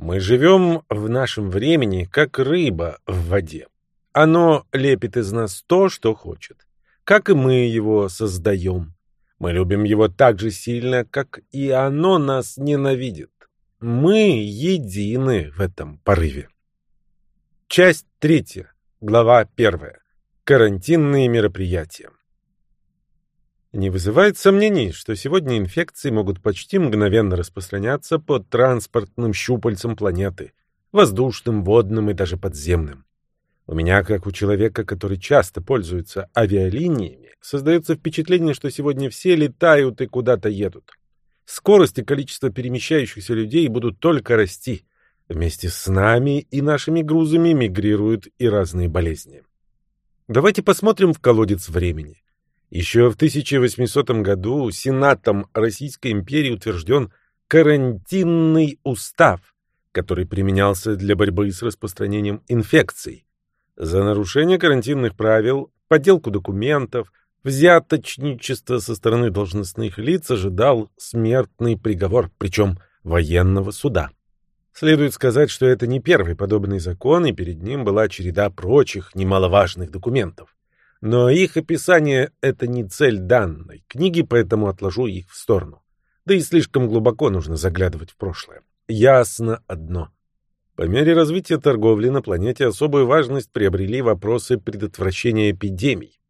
Мы живем в нашем времени, как рыба в воде. Оно лепит из нас то, что хочет. Как и мы его создаем. Мы любим его так же сильно, как и оно нас ненавидит. Мы едины в этом порыве. Часть третья. Глава первая. Карантинные мероприятия. Не вызывает сомнений, что сегодня инфекции могут почти мгновенно распространяться по транспортным щупальцам планеты, воздушным, водным и даже подземным. У меня, как у человека, который часто пользуется авиалиниями, создается впечатление, что сегодня все летают и куда-то едут. Скорость и количество перемещающихся людей будут только расти. Вместе с нами и нашими грузами мигрируют и разные болезни. Давайте посмотрим в колодец времени. Еще в 1800 году Сенатом Российской империи утвержден карантинный устав, который применялся для борьбы с распространением инфекций. За нарушение карантинных правил, подделку документов, взяточничество со стороны должностных лиц ожидал смертный приговор, причем военного суда. Следует сказать, что это не первый подобный закон, и перед ним была череда прочих немаловажных документов. Но их описание — это не цель данной книги, поэтому отложу их в сторону. Да и слишком глубоко нужно заглядывать в прошлое. Ясно одно. По мере развития торговли на планете особую важность приобрели вопросы предотвращения эпидемий.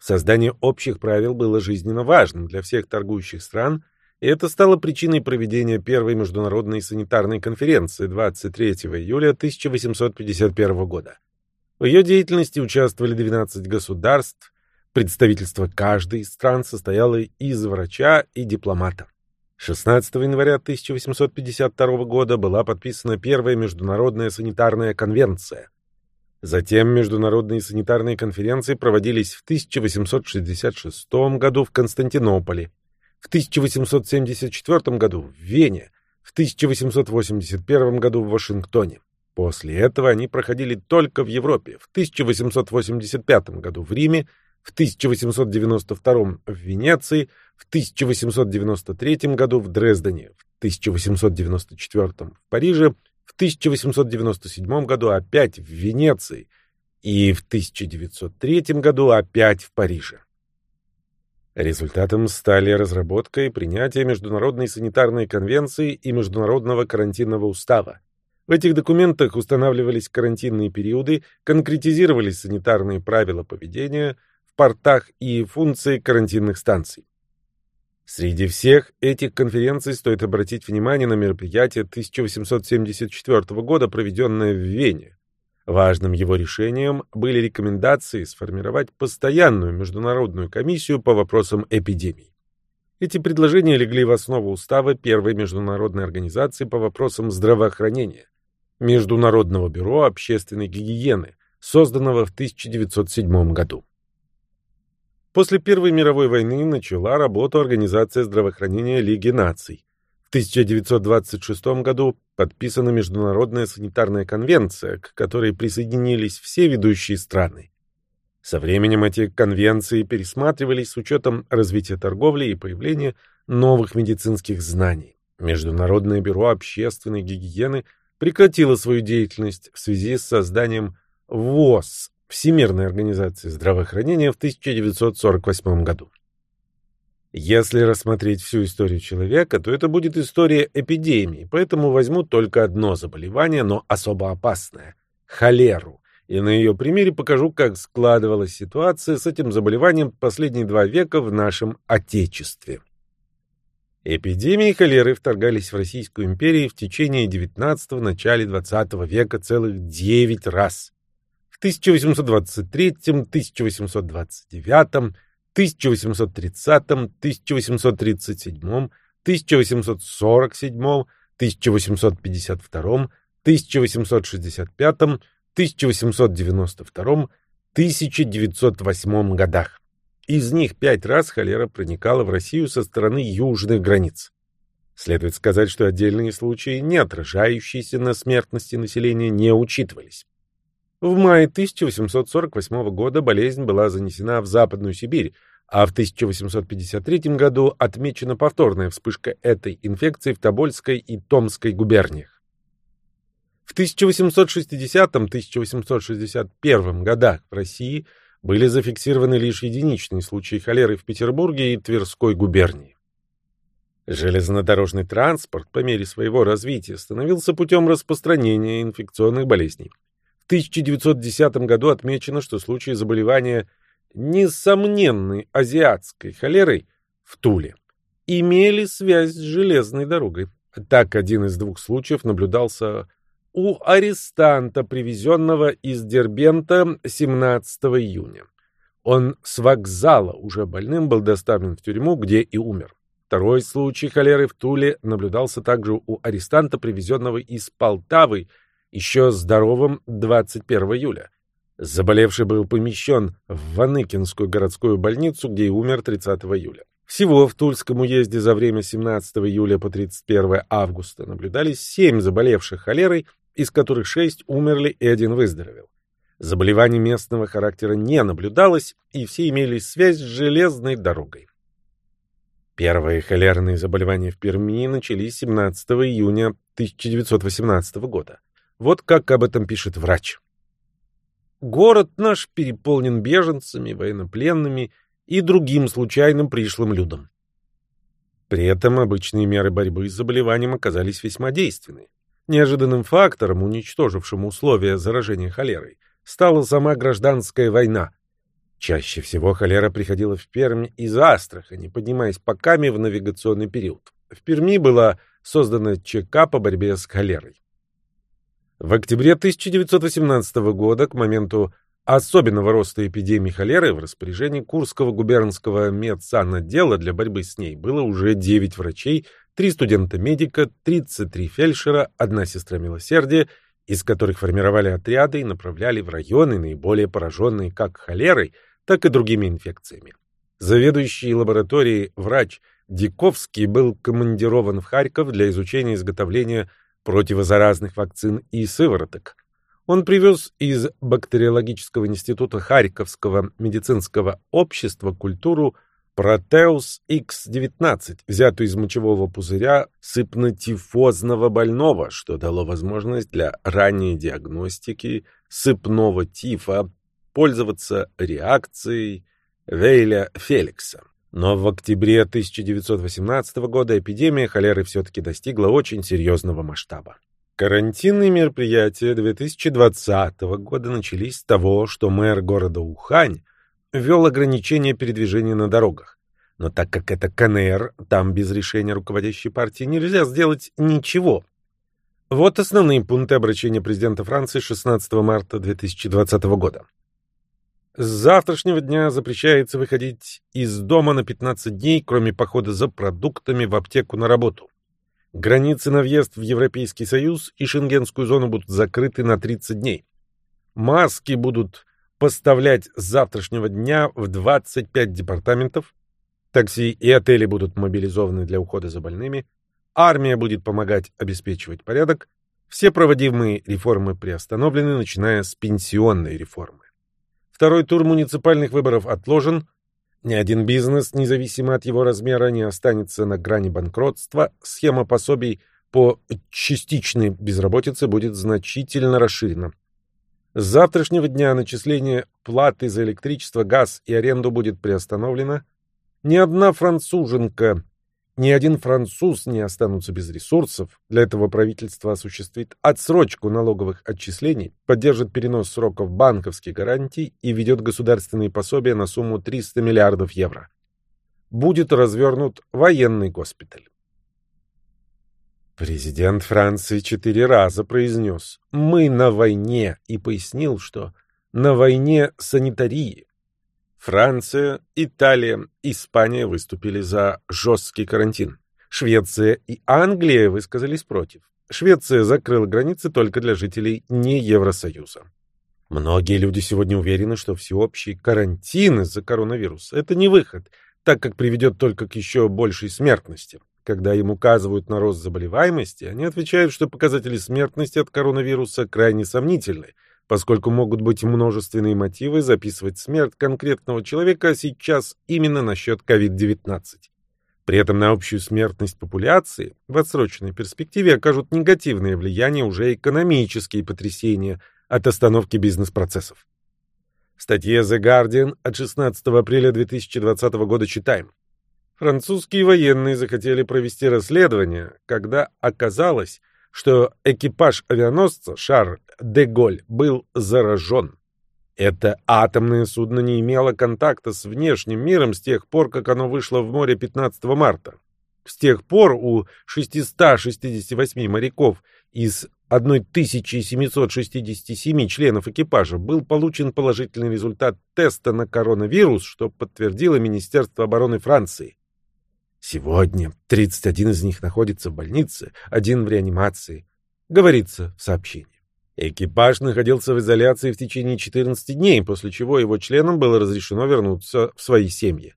Создание общих правил было жизненно важным для всех торгующих стран, и это стало причиной проведения первой международной санитарной конференции 23 июля 1851 года. В ее деятельности участвовали 12 государств, представительство каждой из стран состояло из врача и дипломата. 16 января 1852 года была подписана первая международная санитарная конвенция. Затем международные санитарные конференции проводились в 1866 году в Константинополе, в 1874 году в Вене, в 1881 году в Вашингтоне. После этого они проходили только в Европе. В 1885 году в Риме, в 1892 в Венеции, в 1893 году в Дрездене, в 1894 в Париже, в 1897 году опять в Венеции и в 1903 году опять в Париже. Результатом стали разработка и принятие Международной санитарной конвенции и Международного карантинного устава. В этих документах устанавливались карантинные периоды, конкретизировались санитарные правила поведения в портах и функции карантинных станций. Среди всех этих конференций стоит обратить внимание на мероприятие 1874 года, проведенное в Вене. Важным его решением были рекомендации сформировать постоянную международную комиссию по вопросам эпидемий. Эти предложения легли в основу устава первой международной организации по вопросам здравоохранения. Международного бюро общественной гигиены, созданного в 1907 году. После Первой мировой войны начала работу Организация здравоохранения Лиги наций. В 1926 году подписана Международная санитарная конвенция, к которой присоединились все ведущие страны. Со временем эти конвенции пересматривались с учетом развития торговли и появления новых медицинских знаний. Международное бюро общественной гигиены – прекратила свою деятельность в связи с созданием ВОЗ Всемирной организации здравоохранения в 1948 году. Если рассмотреть всю историю человека, то это будет история эпидемии, поэтому возьму только одно заболевание, но особо опасное – холеру, и на ее примере покажу, как складывалась ситуация с этим заболеванием последние два века в нашем Отечестве. Эпидемии холеры вторгались в Российскую империю в течение XIX – начале XX века целых 9 раз. В 1823, 1829, 1830, 1837, 1847, 1852, 1865, 1892, 1908 годах. Из них пять раз холера проникала в Россию со стороны южных границ. Следует сказать, что отдельные случаи, не отражающиеся на смертности населения, не учитывались. В мае 1848 года болезнь была занесена в Западную Сибирь, а в 1853 году отмечена повторная вспышка этой инфекции в Тобольской и Томской губерниях. В 1860-1861 годах в России были зафиксированы лишь единичные случаи холеры в Петербурге и Тверской губернии. Железнодорожный транспорт по мере своего развития становился путем распространения инфекционных болезней. В 1910 году отмечено, что случаи заболевания несомненной азиатской холерой в Туле имели связь с железной дорогой. Так один из двух случаев наблюдался у арестанта, привезенного из Дербента 17 июня. Он с вокзала уже больным был доставлен в тюрьму, где и умер. Второй случай холеры в Туле наблюдался также у арестанта, привезенного из Полтавы, еще здоровым 21 июля. Заболевший был помещен в Ваныкинскую городскую больницу, где и умер 30 июля. Всего в Тульском уезде за время 17 июля по 31 августа наблюдались 7 заболевших холерой, из которых 6 умерли и один выздоровел. Заболеваний местного характера не наблюдалось, и все имели связь с железной дорогой. Первые холерные заболевания в Перми начались 17 июня 1918 года. Вот как об этом пишет врач. Город наш переполнен беженцами, военнопленными и другим случайным пришлым людом. При этом обычные меры борьбы с заболеванием оказались весьма действенны. Неожиданным фактором, уничтожившим условия заражения холерой, стала сама гражданская война. Чаще всего холера приходила в Пермь из Астрахани, поднимаясь по Каме в навигационный период. В Перми была создана ЧК по борьбе с холерой. В октябре 1918 года, к моменту особенного роста эпидемии холеры, в распоряжении Курского губернского медсанотдела для борьбы с ней было уже 9 врачей, три студента-медика, 33 фельдшера, одна сестра милосердия, из которых формировали отряды и направляли в районы, наиболее пораженные как холерой, так и другими инфекциями. Заведующий лабораторией врач Диковский был командирован в Харьков для изучения изготовления противозаразных вакцин и сывороток. Он привез из бактериологического института Харьковского медицинского общества культуру Протеус X19, взятую из мочевого пузыря сыпнотифозного больного, что дало возможность для ранней диагностики сыпного тифа пользоваться реакцией Вейля Феликса. Но в октябре 1918 года эпидемия холеры все-таки достигла очень серьезного масштаба. Карантинные мероприятия 2020 года начались с того, что мэр города Ухань ввел ограничения передвижения на дорогах. Но так как это КНР, там без решения руководящей партии нельзя сделать ничего. Вот основные пункты обращения президента Франции 16 марта 2020 года. С завтрашнего дня запрещается выходить из дома на 15 дней, кроме похода за продуктами в аптеку на работу. Границы на въезд в Европейский Союз и Шенгенскую зону будут закрыты на 30 дней. Маски будут поставлять с завтрашнего дня в 25 департаментов. Такси и отели будут мобилизованы для ухода за больными. Армия будет помогать обеспечивать порядок. Все проводимые реформы приостановлены, начиная с пенсионной реформы. Второй тур муниципальных выборов отложен. Ни один бизнес, независимо от его размера, не останется на грани банкротства. Схема пособий по частичной безработице будет значительно расширена. С завтрашнего дня начисление платы за электричество, газ и аренду будет приостановлено. Ни одна француженка ни один француз не останутся без ресурсов. Для этого правительство осуществит отсрочку налоговых отчислений, поддержит перенос сроков банковских гарантий и ведет государственные пособия на сумму 300 миллиардов евро. Будет развернут военный госпиталь. Президент Франции четыре раза произнес «Мы на войне» и пояснил, что на войне санитарии. Франция, Италия, Испания выступили за жесткий карантин. Швеция и Англия высказались против. Швеция закрыла границы только для жителей не Евросоюза. Многие люди сегодня уверены, что всеобщий карантин из-за коронавируса – это не выход, так как приведет только к еще большей смертности. Когда им указывают на рост заболеваемости, они отвечают, что показатели смертности от коронавируса крайне сомнительны, поскольку могут быть множественные мотивы записывать смерть конкретного человека сейчас именно насчет COVID-19. При этом на общую смертность популяции в отсроченной перспективе окажут негативное влияние уже экономические потрясения от остановки бизнес-процессов. В статье The Guardian от 16 апреля 2020 года читаем. Французские военные захотели провести расследование, когда оказалось, что экипаж авианосца Шарль де Голь был заражен. Это атомное судно не имело контакта с внешним миром с тех пор, как оно вышло в море 15 марта. С тех пор у 668 моряков из 1767 членов экипажа был получен положительный результат теста на коронавирус, что подтвердило Министерство обороны Франции. Сегодня 31 из них находится в больнице, один в реанимации, говорится в сообщении. Экипаж находился в изоляции в течение 14 дней, после чего его членам было разрешено вернуться в свои семьи.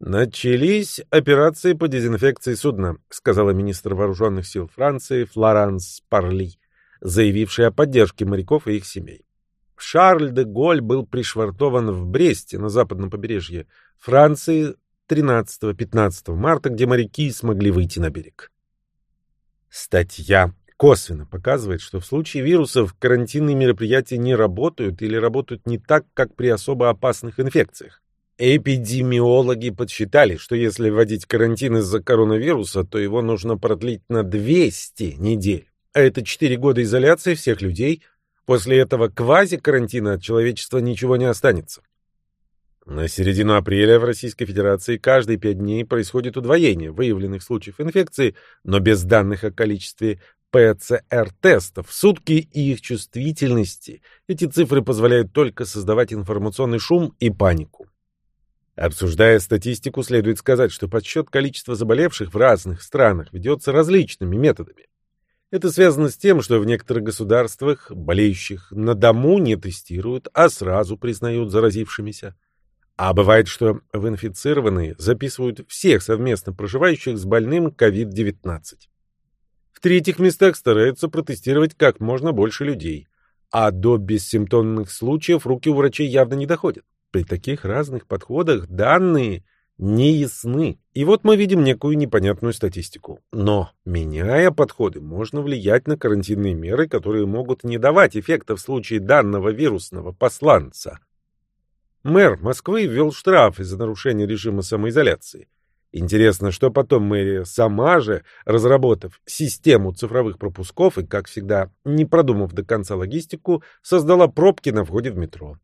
«Начались операции по дезинфекции судна», сказала министр вооруженных сил Франции Флоранс Парли, заявившая о поддержке моряков и их семей. Шарль де Голь был пришвартован в Бресте на западном побережье Франции 13-15 марта, где моряки смогли выйти на берег. Статья косвенно показывает, что в случае вирусов карантинные мероприятия не работают или работают не так, как при особо опасных инфекциях. Эпидемиологи подсчитали, что если вводить карантин из-за коронавируса, то его нужно продлить на 200 недель. А это 4 года изоляции всех людей. После этого квази-карантина от человечества ничего не останется. На середину апреля в Российской Федерации каждые пять дней происходит удвоение выявленных случаев инфекции, но без данных о количестве ПЦР-тестов в сутки и их чувствительности. Эти цифры позволяют только создавать информационный шум и панику. Обсуждая статистику, следует сказать, что подсчет количества заболевших в разных странах ведется различными методами. Это связано с тем, что в некоторых государствах болеющих на дому не тестируют, а сразу признают заразившимися. А бывает, что в инфицированные записывают всех совместно проживающих с больным COVID-19. В третьих местах стараются протестировать как можно больше людей, а до бессимптомных случаев руки у врачей явно не доходят. При таких разных подходах данные не ясны. И вот мы видим некую непонятную статистику. Но, меняя подходы, можно влиять на карантинные меры, которые могут не давать эффекта в случае данного вирусного посланца. Мэр Москвы ввел штраф из-за нарушения режима самоизоляции. Интересно, что потом мэрия сама же, разработав систему цифровых пропусков и, как всегда, не продумав до конца логистику, создала пробки на входе в метро.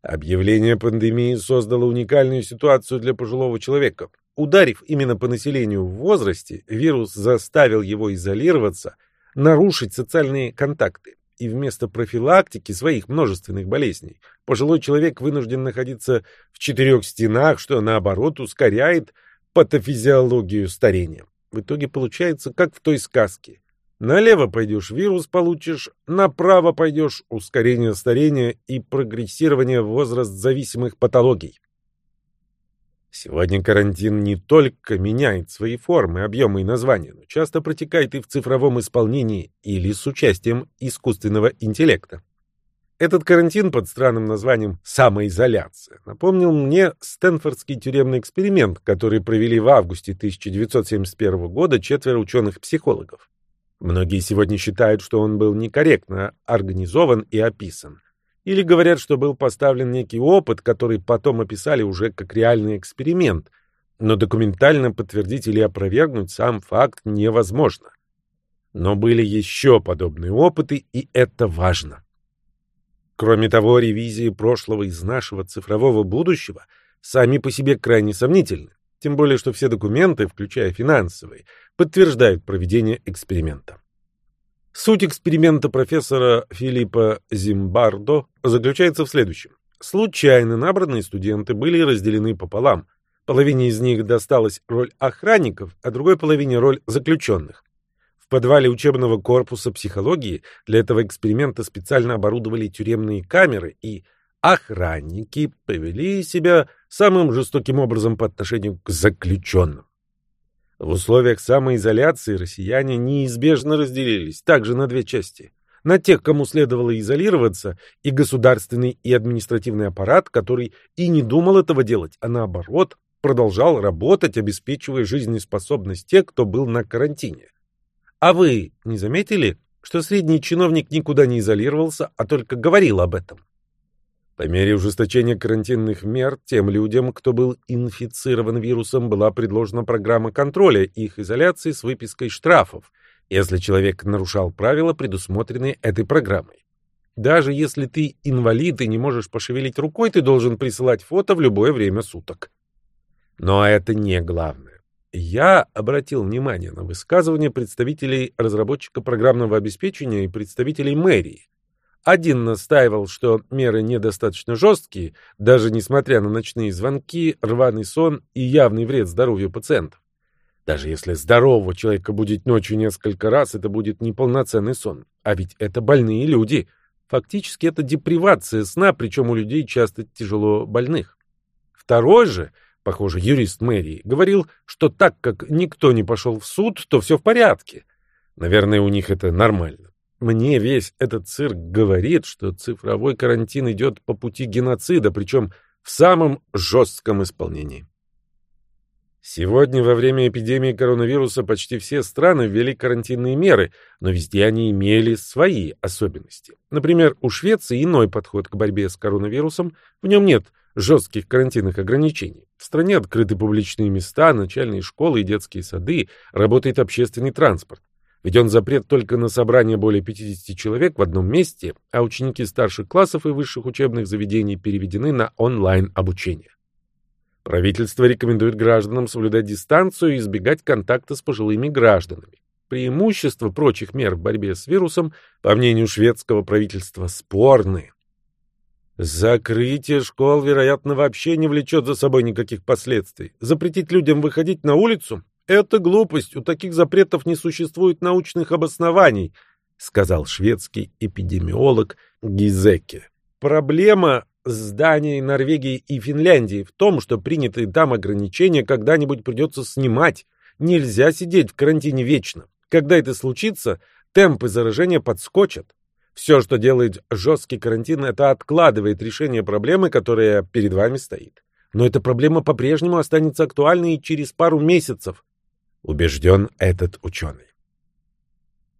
Объявление пандемии создало уникальную ситуацию для пожилого человека. Ударив именно по населению в возрасте, вирус заставил его изолироваться, нарушить социальные контакты. И вместо профилактики своих множественных болезней пожилой человек вынужден находиться в четырех стенах, что наоборот ускоряет патофизиологию старения. В итоге получается, как в той сказке. Налево пойдешь, вирус получишь, направо пойдешь, ускорение старения и прогрессирование возраст зависимых патологий. Сегодня карантин не только меняет свои формы, объемы и названия, но часто протекает и в цифровом исполнении или с участием искусственного интеллекта. Этот карантин под странным названием «самоизоляция» напомнил мне Стэнфордский тюремный эксперимент, который провели в августе 1971 года четверо ученых-психологов. Многие сегодня считают, что он был некорректно организован и описан. Или говорят, что был поставлен некий опыт, который потом описали уже как реальный эксперимент, но документально подтвердить или опровергнуть сам факт невозможно. Но были еще подобные опыты, и это важно. Кроме того, ревизии прошлого из нашего цифрового будущего сами по себе крайне сомнительны. Тем более, что все документы, включая финансовые, подтверждают проведение эксперимента. Суть эксперимента профессора Филиппа Зимбардо заключается в следующем. Случайно набранные студенты были разделены пополам. Половине из них досталась роль охранников, а другой половине роль заключенных подвале учебного корпуса психологии для этого эксперимента специально оборудовали тюремные камеры, и охранники повели себя самым жестоким образом по отношению к заключенным. В условиях самоизоляции россияне неизбежно разделились также на две части. На тех, кому следовало изолироваться, и государственный и административный аппарат, который и не думал этого делать, а наоборот, продолжал работать, обеспечивая жизнеспособность тех, кто был на карантине. А вы не заметили, что средний чиновник никуда не изолировался, а только говорил об этом? По мере ужесточения карантинных мер, тем людям, кто был инфицирован вирусом, была предложена программа контроля их изоляции с выпиской штрафов, если человек нарушал правила, предусмотренные этой программой. Даже если ты инвалид и не можешь пошевелить рукой, ты должен присылать фото в любое время суток. Но это не главное. Я обратил внимание на высказывания представителей разработчика программного обеспечения и представителей мэрии. Один настаивал, что меры недостаточно жесткие, даже несмотря на ночные звонки, рваный сон и явный вред здоровью пациентов. Даже если здорового человека будет ночью несколько раз, это будет неполноценный сон. А ведь это больные люди. Фактически это депривация сна, причем у людей часто тяжело больных. Второй же, похоже, юрист мэрии, говорил, что так как никто не пошел в суд, то все в порядке. Наверное, у них это нормально. Мне весь этот цирк говорит, что цифровой карантин идет по пути геноцида, причем в самом жестком исполнении. Сегодня, во время эпидемии коронавируса, почти все страны ввели карантинные меры, но везде они имели свои особенности. Например, у Швеции иной подход к борьбе с коронавирусом, в нем нет жестких карантинных ограничений. В стране открыты публичные места, начальные школы и детские сады, работает общественный транспорт. Введен запрет только на собрание более 50 человек в одном месте, а ученики старших классов и высших учебных заведений переведены на онлайн-обучение. Правительство рекомендует гражданам соблюдать дистанцию и избегать контакта с пожилыми гражданами. Преимущества прочих мер в борьбе с вирусом, по мнению шведского правительства, спорные. Закрытие школ, вероятно, вообще не влечет за собой никаких последствий. Запретить людям выходить на улицу это глупость, у таких запретов не существует научных обоснований, сказал шведский эпидемиолог Гизеке. Проблема с Данией, Норвегией и Финляндией в том, что принятые там ограничения когда-нибудь придется снимать. Нельзя сидеть в карантине вечно. Когда это случится, темпы заражения подскочат. Все, что делает жесткий карантин, это откладывает решение проблемы, которая перед вами стоит. Но эта проблема по-прежнему останется актуальной через пару месяцев убежден этот ученый.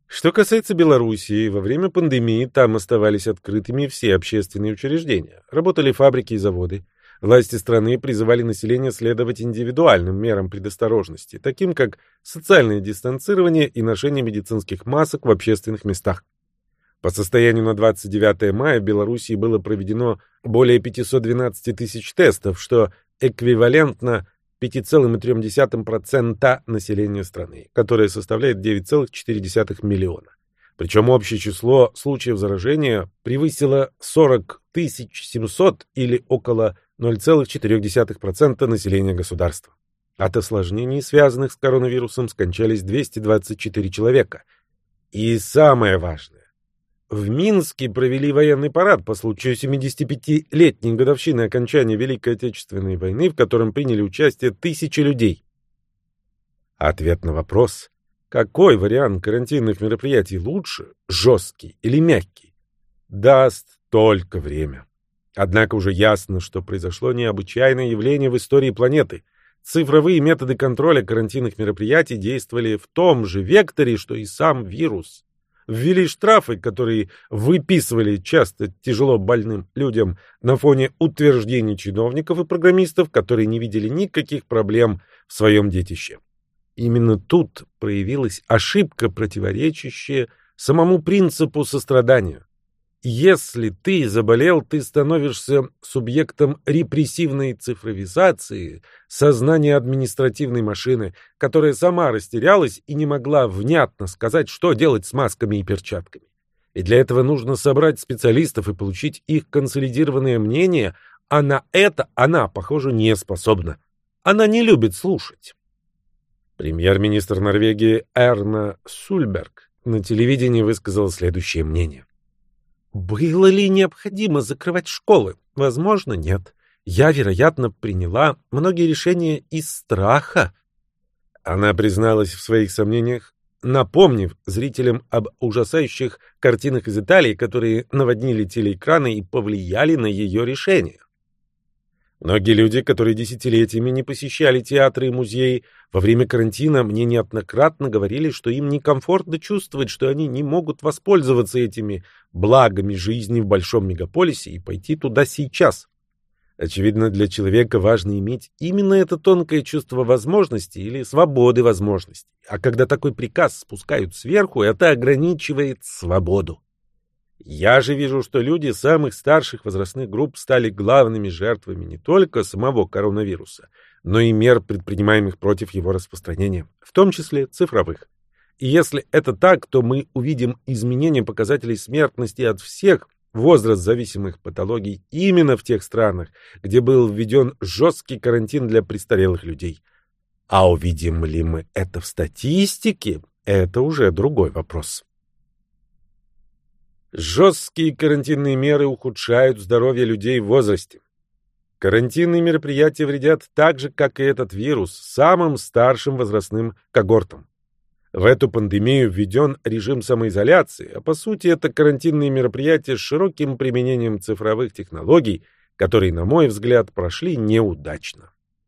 Что касается Белоруссии, во время пандемии там оставались открытыми все общественные учреждения, работали фабрики и заводы. Власти страны призывали население следовать индивидуальным мерам предосторожности, таким как социальное дистанцирование и ношение медицинских масок в общественных местах. По состоянию на 29 мая в Белоруссии было проведено более 512 тысяч тестов, что эквивалентно 5,3% населения страны, которое составляет 9,4 миллиона. Причем общее число случаев заражения превысило 40 700 или около 0,4% населения государства. От осложнений, связанных с коронавирусом, скончались 224 человека. И самое важное, в Минске провели военный парад по случаю 75-летней годовщины окончания Великой Отечественной войны, в котором приняли участие тысячи людей. Ответ на вопрос, какой вариант карантинных мероприятий лучше, жесткий или мягкий, даст только время. Однако уже ясно, что произошло необычайное явление в истории планеты. Цифровые методы контроля карантинных мероприятий действовали в том же векторе, что и сам вирус ввели штрафы, которые выписывали часто тяжело больным людям на фоне утверждений чиновников и программистов, которые не видели никаких проблем в своем детище. Именно тут проявилась ошибка, противоречащая самому принципу сострадания. Если ты заболел, ты становишься субъектом репрессивной цифровизации сознания административной машины, которая сама растерялась и не могла внятно сказать, что делать с масками и перчатками. И для этого нужно собрать специалистов и получить их консолидированное мнение, а на это она, похоже, не способна. Она не любит слушать. Премьер-министр Норвегии Эрна Сульберг на телевидении высказал следующее мнение. Было ли необходимо закрывать школы? Возможно, нет. Я, вероятно, приняла многие решения из страха. Она призналась в своих сомнениях, напомнив зрителям об ужасающих картинах из Италии, которые наводнили телеэкраны и повлияли на ее решение. Многие люди, которые десятилетиями не посещали театры и музеи, во время карантина мне неоднократно говорили, что им некомфортно чувствовать, что они не могут воспользоваться этими благами жизни в большом мегаполисе и пойти туда сейчас. Очевидно, для человека важно иметь именно это тонкое чувство возможности или свободы возможностей. А когда такой приказ спускают сверху, это ограничивает свободу. Я же вижу, что люди самых старших возрастных групп стали главными жертвами не только самого коронавируса, но и мер, предпринимаемых против его распространения, в том числе цифровых. И если это так, то мы увидим изменение показателей смертности от всех возраст зависимых патологий именно в тех странах, где был введен жесткий карантин для престарелых людей. А увидим ли мы это в статистике, это уже другой вопрос. Жесткие карантинные меры ухудшают здоровье людей в возрасте. Карантинные мероприятия вредят так же, как и этот вирус, самым старшим возрастным когортам. В эту пандемию введен режим самоизоляции, а по сути это карантинные мероприятия с широким применением цифровых технологий, которые, на мой взгляд, прошли неудачно.